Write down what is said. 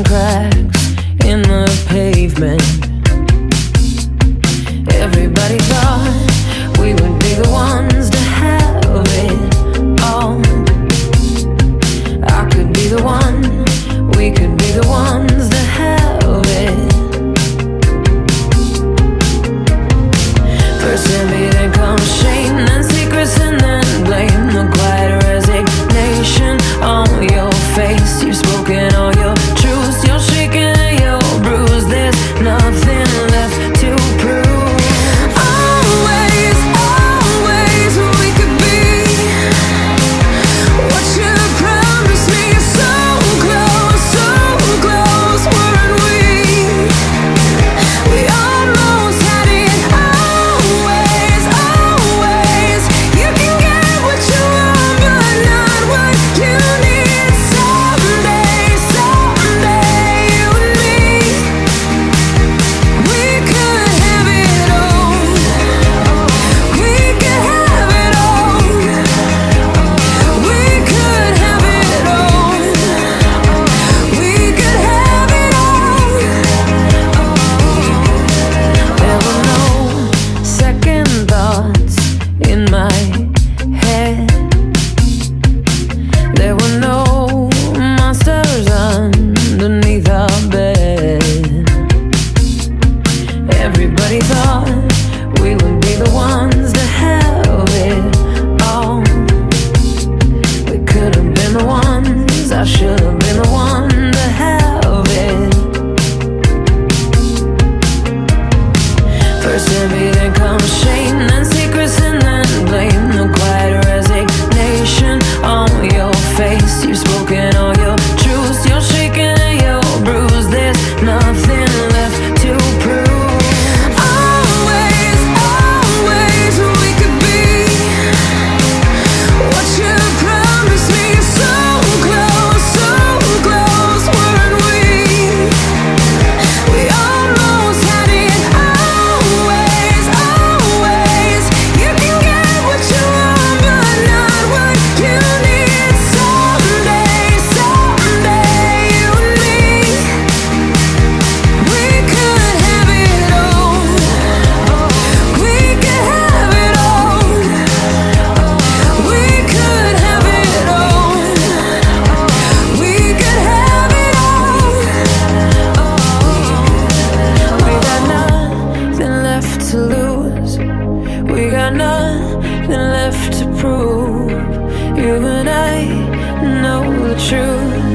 cracks in the pavement. should've nothing left to prove. You and I know the truth.